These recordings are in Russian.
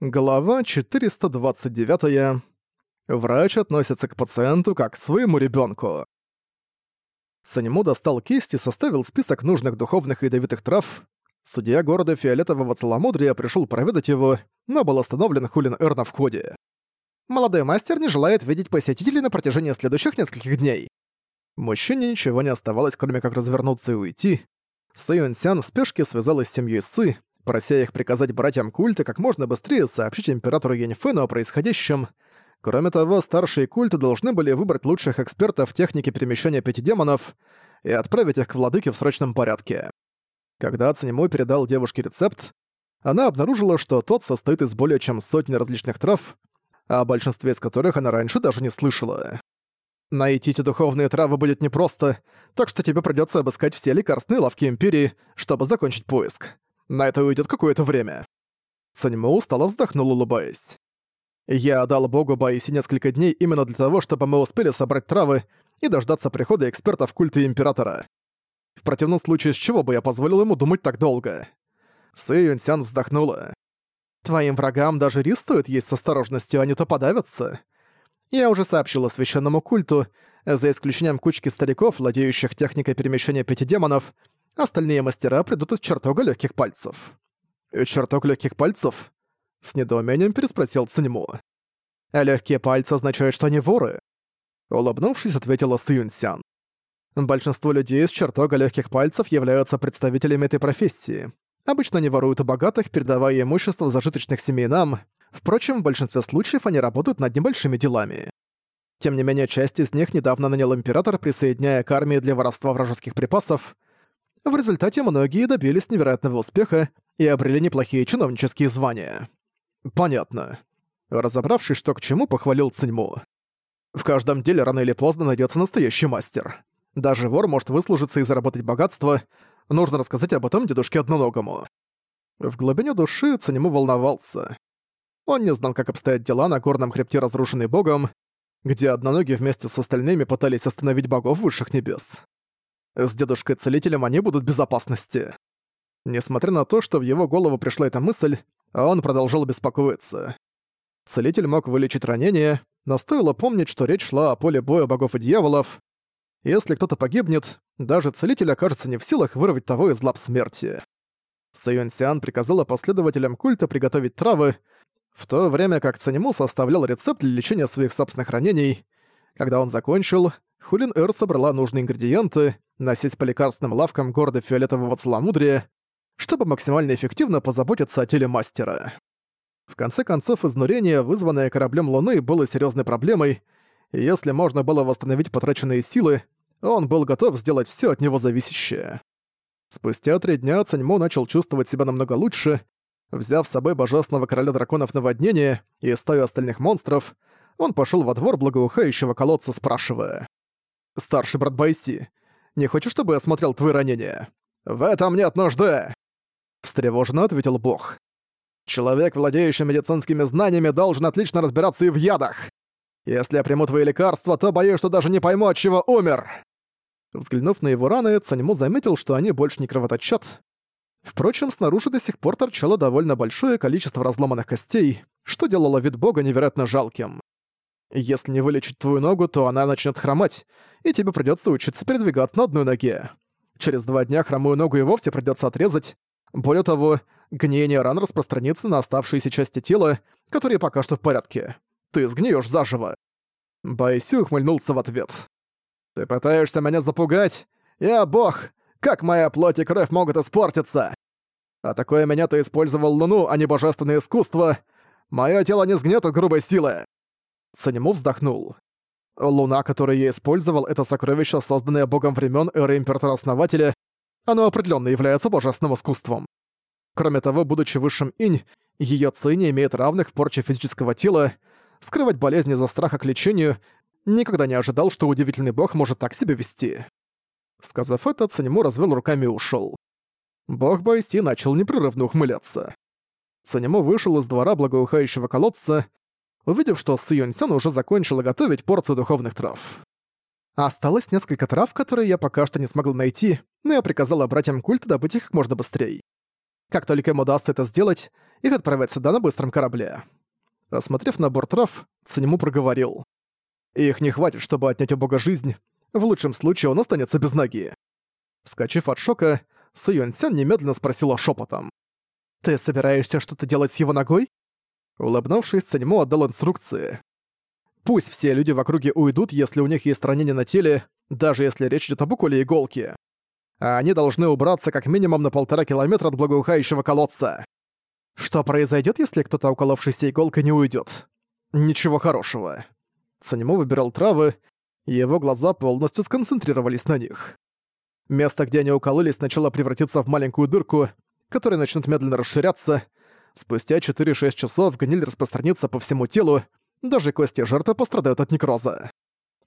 Глава 429. Врач относится к пациенту как к своему ребенку. Санему достал кисть и составил список нужных духовных и ядовитых трав. Судья города Фиолетового Целомудрия пришел проведать его, но был остановлен Хулин Эр на входе. Молодой мастер не желает видеть посетителей на протяжении следующих нескольких дней. Мужчине ничего не оставалось, кроме как развернуться и уйти. Сэйюн Сян в спешке связалась с семьей Сы, прося их приказать братьям культа как можно быстрее сообщить императору Яньфену о происходящем. Кроме того, старшие культы должны были выбрать лучших экспертов в технике перемещения пяти демонов и отправить их к владыке в срочном порядке. Когда Цанему передал девушке рецепт, она обнаружила, что тот состоит из более чем сотни различных трав, о большинстве из которых она раньше даже не слышала. Найти эти духовные травы будет непросто, так что тебе придется обыскать все лекарственные лавки Империи, чтобы закончить поиск. На это уйдет какое-то время». Саньмо устало вздохнул, улыбаясь. «Я дал богу Баиси несколько дней именно для того, чтобы мы успели собрать травы и дождаться прихода экспертов культа Императора. В противном случае, с чего бы я позволил ему думать так долго?» Сы Юньсян вздохнула. «Твоим врагам даже рис стоит есть с осторожностью, не то подавятся. Я уже сообщила священному культу, за исключением кучки стариков, владеющих техникой перемещения пяти демонов, Остальные мастера придут из чертога легких пальцев. «И чертог легких пальцев?» С недоумением переспросил Циньму. «А легкие пальцы означают, что они воры?» Улыбнувшись, ответила Сюньсян. Большинство людей из чертога легких пальцев являются представителями этой профессии. Обычно они воруют у богатых, передавая имущество зажиточных семейнам. Впрочем, в большинстве случаев они работают над небольшими делами. Тем не менее, часть из них недавно нанял император, присоединяя к армии для воровства вражеских припасов — в результате многие добились невероятного успеха и обрели неплохие чиновнические звания. Понятно. Разобравшись, что к чему, похвалил Циньму. В каждом деле рано или поздно найдется настоящий мастер. Даже вор может выслужиться и заработать богатство. Нужно рассказать об этом дедушке одноногому. В глубине души Циньму волновался. Он не знал, как обстоят дела на горном хребте, разрушенный богом, где одноногие вместе с остальными пытались остановить богов высших небес. С дедушкой-целителем они будут в безопасности. Несмотря на то, что в его голову пришла эта мысль, он продолжал беспокоиться. Целитель мог вылечить ранение, но стоило помнить, что речь шла о поле боя богов и дьяволов. Если кто-то погибнет, даже целитель окажется не в силах вырвать того из лап смерти. Сайонсиан приказала последователям культа приготовить травы, в то время как Цанему составлял рецепт для лечения своих собственных ранений. Когда он закончил, Хулин Эр собрала нужные ингредиенты, носить по лекарственным лавкам города Фиолетового Целомудрия, чтобы максимально эффективно позаботиться о теле мастера. В конце концов, изнурение, вызванное кораблем Луны, было серьезной проблемой, и если можно было восстановить потраченные силы, он был готов сделать все от него зависящее. Спустя три дня Цаньмо начал чувствовать себя намного лучше, взяв с собой божественного короля драконов наводнения и стаю остальных монстров, он пошел во двор благоухающего колодца, спрашивая. «Старший брат Байси, не хочешь, чтобы я смотрел твои ранения?» «В этом нет нужды!» Встревоженно ответил бог. «Человек, владеющий медицинскими знаниями, должен отлично разбираться и в ядах. Если я приму твои лекарства, то боюсь, что даже не пойму, от чего умер!» Взглянув на его раны, Цанему заметил, что они больше не кровоточат. Впрочем, снаружи до сих пор торчало довольно большое количество разломанных костей, что делало вид бога невероятно жалким. Если не вылечить твою ногу, то она начнет хромать, и тебе придется учиться передвигаться на одной ноге. Через два дня хромую ногу и вовсе придется отрезать. Более того, гниение ран распространится на оставшиеся части тела, которые пока что в порядке. Ты сгниешь заживо. Байсю ухмыльнулся в ответ. «Ты пытаешься меня запугать? Я бог! Как моя плоть и кровь могут испортиться? А такое меня ты использовал луну, а не божественное искусство. Моё тело не сгнёт от грубой силы. Санему вздохнул. Луна, которую я использовал, это сокровище, созданное богом времен эры Императора-Основателя. Оно определенно является божественным искусством. Кроме того, будучи высшим инь, ее ци не имеет равных в порче физического тела. Скрывать болезни за страха к лечению никогда не ожидал, что удивительный бог может так себя вести. Сказав это, Цанему развел руками и ушел. Бог Байси начал непрерывно ухмыляться. Цанему вышел из двора благоухающего колодца, увидев, что Сы Юньсян уже закончила готовить порцию духовных трав. Осталось несколько трав, которые я пока что не смогла найти, но я приказала братьям культа добыть их как можно быстрее. Как только им удастся это сделать, их отправят сюда на быстром корабле. Осмотрев набор трав, Цанему проговорил. Их не хватит, чтобы отнять у бога жизнь. В лучшем случае он останется без ноги. Вскочив от шока, Сы Юньсян немедленно спросила шепотом. «Ты собираешься что-то делать с его ногой?» Улыбнувшись, Цаньмо отдал инструкции. «Пусть все люди в округе уйдут, если у них есть ранение на теле, даже если речь идет об уколе иголки. А они должны убраться как минимум на полтора километра от благоухающего колодца. Что произойдет, если кто-то, уколовшийся иголкой, не уйдет? Ничего хорошего. Санему выбирал травы, и его глаза полностью сконцентрировались на них. Место, где они укололись, сначала превратится в маленькую дырку, которая начнет медленно расширяться. Спустя 4-6 часов гниль распространится по всему телу, даже кости жертвы пострадают от некроза.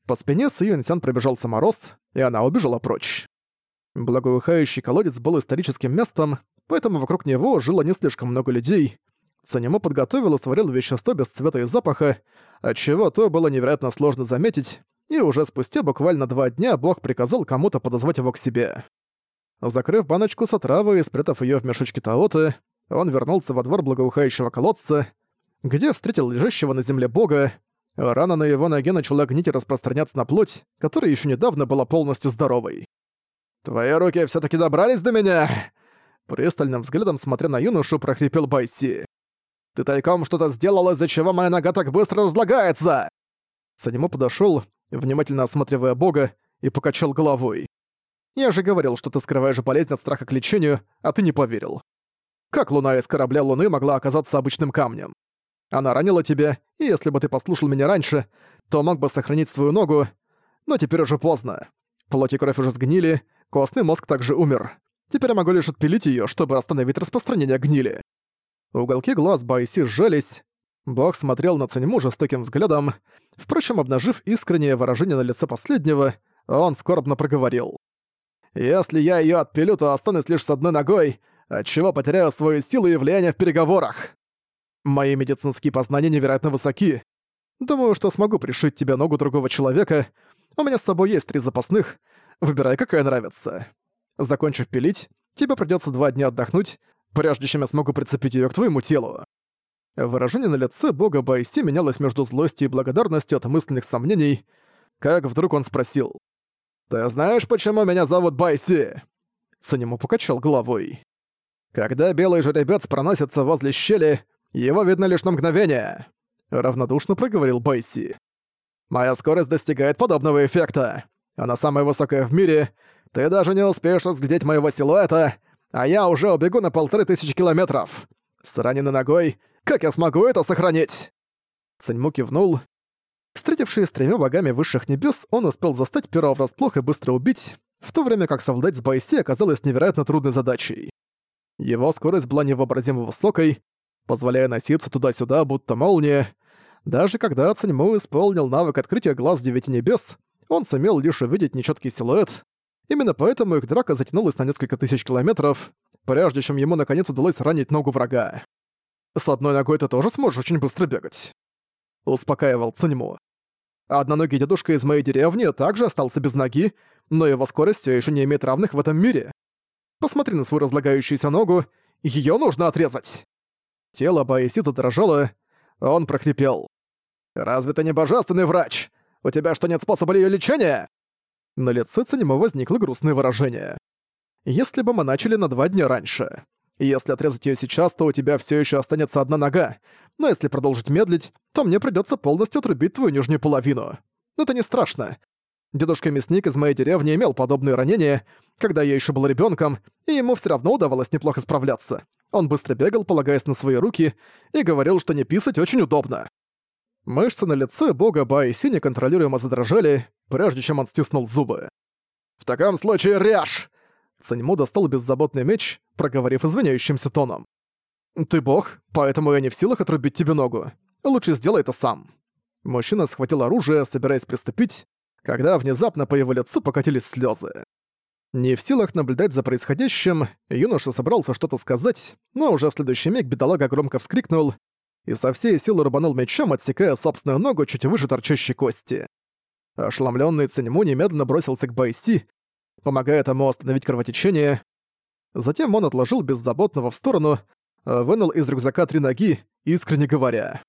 По спине Сы Юньсян пробежался мороз, и она убежала прочь. Благоухающий колодец был историческим местом, поэтому вокруг него жило не слишком много людей. Санему подготовил и сварил вещество без цвета и запаха, отчего то было невероятно сложно заметить, и уже спустя буквально два дня бог приказал кому-то подозвать его к себе. Закрыв баночку с отравой и спрятав ее в мешочке Таоты, он вернулся во двор благоухающего колодца, где встретил лежащего на земле бога. Рана на его ноге начала гнить и распространяться на плоть, которая еще недавно была полностью здоровой. «Твои руки все таки добрались до меня!» Пристальным взглядом, смотря на юношу, прохрипел Байси. «Ты тайком что-то сделал, из-за чего моя нога так быстро разлагается!» Санему подошёл, внимательно осматривая бога, и покачал головой. «Я же говорил, что ты скрываешь болезнь от страха к лечению, а ты не поверил. Как луна из корабля Луны могла оказаться обычным камнем? Она ранила тебя, и если бы ты послушал меня раньше, то мог бы сохранить свою ногу, но теперь уже поздно. Плоть и кровь уже сгнили, костный мозг также умер. Теперь я могу лишь отпилить её, чтобы остановить распространение гнили. Уголки глаз Байси сжались. Бог смотрел на Цаньму жестоким взглядом. Впрочем, обнажив искреннее выражение на лице последнего, он скорбно проговорил. «Если я её отпилю, то останусь лишь с одной ногой, отчего потеряю свою силу и влияние в переговорах. Мои медицинские познания невероятно высоки. Думаю, что смогу пришить тебе ногу другого человека. У меня с собой есть три запасных. Выбирай, какая нравится. Закончив пилить, тебе придётся два дня отдохнуть, прежде чем я смогу прицепить её к твоему телу». Выражение на лице бога Байси менялось между злостью и благодарностью от мысленных сомнений, как вдруг он спросил. «Ты знаешь, почему меня зовут Байси?» Санему покачал головой. «Когда белый жеребец проносится возле щели, его видно лишь на мгновение», — равнодушно проговорил Байси. «Моя скорость достигает подобного эффекта. Она самая высокая в мире. Ты даже не успеешь разглядеть моего силуэта, а я уже убегу на полторы тысячи километров. С раненой ногой, как я смогу это сохранить?» Циньму кивнул. Встретившись с тремя богами высших небес, он успел застать первого врасплох и быстро убить, в то время как совладать с Байси оказалось невероятно трудной задачей. Его скорость была невообразимо высокой, позволяя носиться туда-сюда, будто молния. Даже когда Циньму исполнил навык открытия глаз девяти небес, он сумел лишь увидеть нечеткий силуэт, Именно поэтому их драка затянулась на несколько тысяч километров, прежде чем ему наконец удалось ранить ногу врага. «С одной ногой ты тоже сможешь очень быстро бегать», — успокаивал Циньму. «Одноногий дедушка из моей деревни также остался без ноги, но его скорость все еще не имеет равных в этом мире. Посмотри на свою разлагающуюся ногу, ее нужно отрезать!» Тело Баиси задрожало, он прохрипел. «Разве ты не божественный врач? У тебя что, нет способа ее лечения?» На лице Цанимо возникло грустное выражение. «Если бы мы начали на два дня раньше. Если отрезать ее сейчас, то у тебя все еще останется одна нога, но если продолжить медлить, то мне придется полностью отрубить твою нижнюю половину. Но это не страшно. Дедушка-мясник из моей деревни имел подобные ранения, когда я еще был ребенком, и ему все равно удавалось неплохо справляться. Он быстро бегал, полагаясь на свои руки, и говорил, что не писать очень удобно. Мышцы на лице бога Баиси неконтролируемо задрожали, прежде чем он стиснул зубы. «В таком случае ряж!» Саньму достал беззаботный меч, проговорив извиняющимся тоном. «Ты бог, поэтому я не в силах отрубить тебе ногу. Лучше сделай это сам». Мужчина схватил оружие, собираясь приступить, когда внезапно по его лицу покатились слезы. Не в силах наблюдать за происходящим, юноша собрался что-то сказать, но уже в следующий миг бедолага громко вскрикнул и со всей силы рубанул мечом, отсекая собственную ногу чуть выше торчащей кости. Ошеломленный Циньму немедленно бросился к Байси, помогая тому остановить кровотечение. Затем он отложил беззаботного в сторону, вынул из рюкзака три ноги, искренне говоря.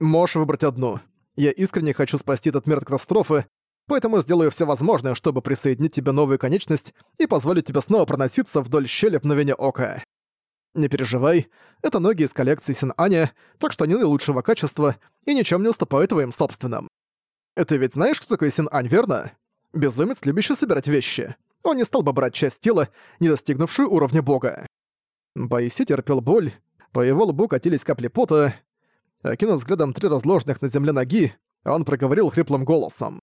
«Можешь выбрать одну. Я искренне хочу спасти этот мир от катастрофы, поэтому сделаю все возможное, чтобы присоединить тебе новую конечность и позволить тебе снова проноситься вдоль щели в мгновение ока. Не переживай, это ноги из коллекции Син-Аня, так что они наилучшего качества и ничем не уступают твоим собственным. Ты ведь знаешь, кто такой Син-Ань, верно? Безумец, любящий собирать вещи. Он не стал бы брать часть тела, не достигнувшую уровня бога. Баиси терпел боль, по его лбу катились капли пота, Окинув взглядом три разложенных на земле ноги, он проговорил хриплым голосом.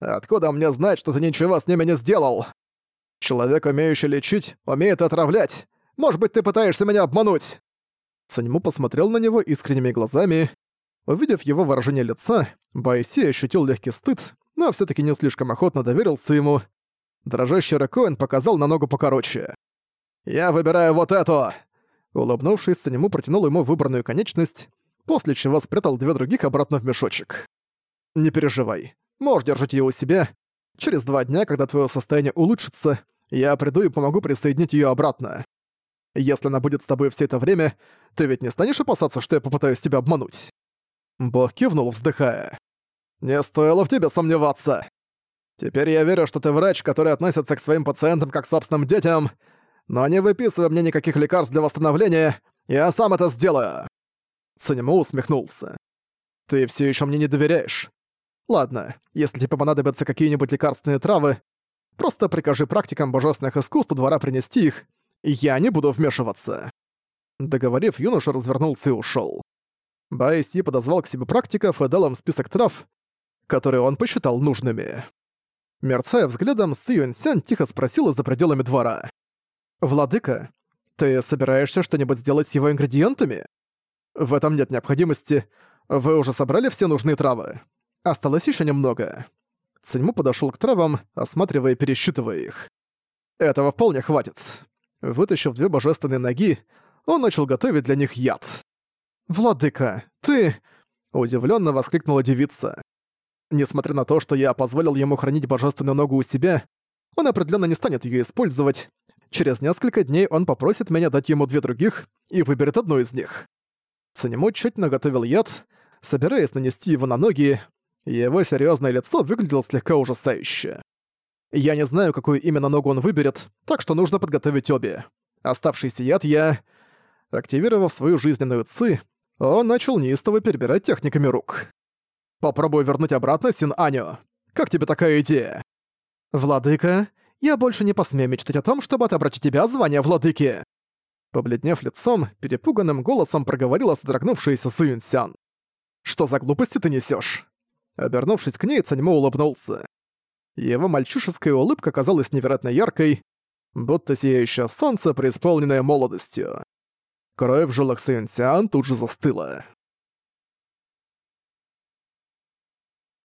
«Откуда мне знать, что ты ничего с ними не сделал? Человек, умеющий лечить, умеет отравлять. Может быть, ты пытаешься меня обмануть?» Саньму посмотрел на него искренними глазами. Увидев его выражение лица, Байси ощутил легкий стыд, но все таки не слишком охотно доверился ему. Дрожащий рукой он показал на ногу покороче. «Я выбираю вот эту!» Улыбнувшись, Санему протянул ему выбранную конечность, после чего спрятал две других обратно в мешочек. «Не переживай. Можешь держать её у себя. Через два дня, когда твоё состояние улучшится, я приду и помогу присоединить её обратно. Если она будет с тобой все это время, ты ведь не станешь опасаться, что я попытаюсь тебя обмануть?» Бог кивнул, вздыхая. «Не стоило в тебе сомневаться. Теперь я верю, что ты врач, который относится к своим пациентам как к собственным детям, но не выписывай мне никаких лекарств для восстановления, я сам это сделаю». Санему усмехнулся. «Ты все еще мне не доверяешь? Ладно, если тебе понадобятся какие-нибудь лекарственные травы, просто прикажи практикам божественных искусств двора принести их, и я не буду вмешиваться». Договорив, юноша развернулся и ушел. Байси подозвал к себе практиков и дал им список трав, которые он посчитал нужными. Мерцая взглядом, Си Юньсянь тихо спросила за пределами двора. «Владыка, ты собираешься что-нибудь сделать с его ингредиентами?» В этом нет необходимости. Вы уже собрали все нужные травы? Осталось еще немного. Циньму подошел к травам, осматривая и пересчитывая их. Этого вполне хватит. Вытащив две божественные ноги, он начал готовить для них яд. «Владыка, ты...» — удивленно воскликнула девица. Несмотря на то, что я позволил ему хранить божественную ногу у себя, он определенно не станет ее использовать. Через несколько дней он попросит меня дать ему две других и выберет одну из них. Санему тщательно готовил яд, собираясь нанести его на ноги, его серьёзное лицо выглядело слегка ужасающе. Я не знаю, какую именно ногу он выберет, так что нужно подготовить обе. Оставшийся яд я... Активировав свою жизненную ци, он начал неистово перебирать техниками рук. «Попробую вернуть обратно Син Аню. Как тебе такая идея?» «Владыка, я больше не посмею мечтать о том, чтобы отобрать у тебя звание владыки!» Побледнев лицом, перепуганным голосом проговорила содрогнувшаяся Суюнсян. «Что за глупости ты несёшь?» Обернувшись к ней, Цаньмо улыбнулся. Его мальчишеская улыбка казалась невероятно яркой, будто сияющее солнце, преисполненное молодостью. Кровь в жилах Суюнсян тут же застыла.